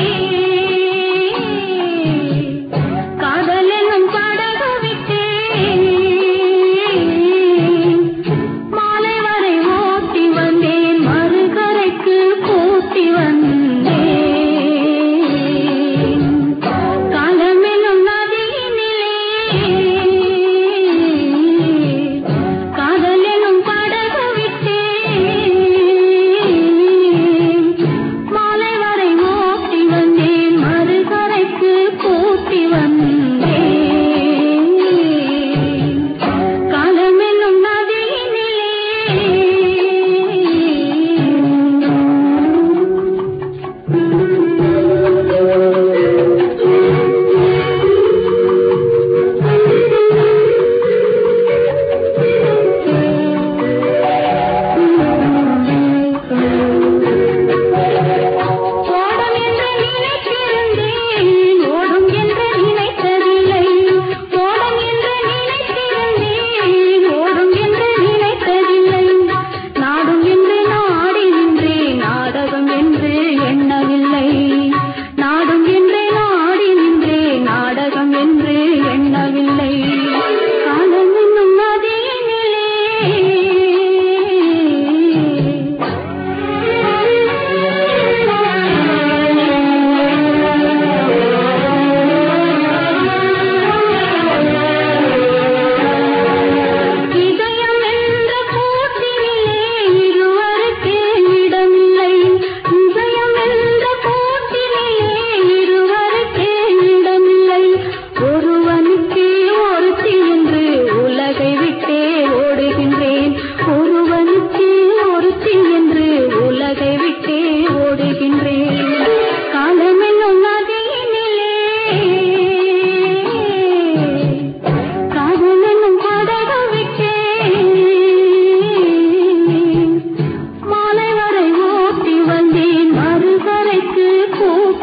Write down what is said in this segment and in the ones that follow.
see.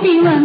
Shivam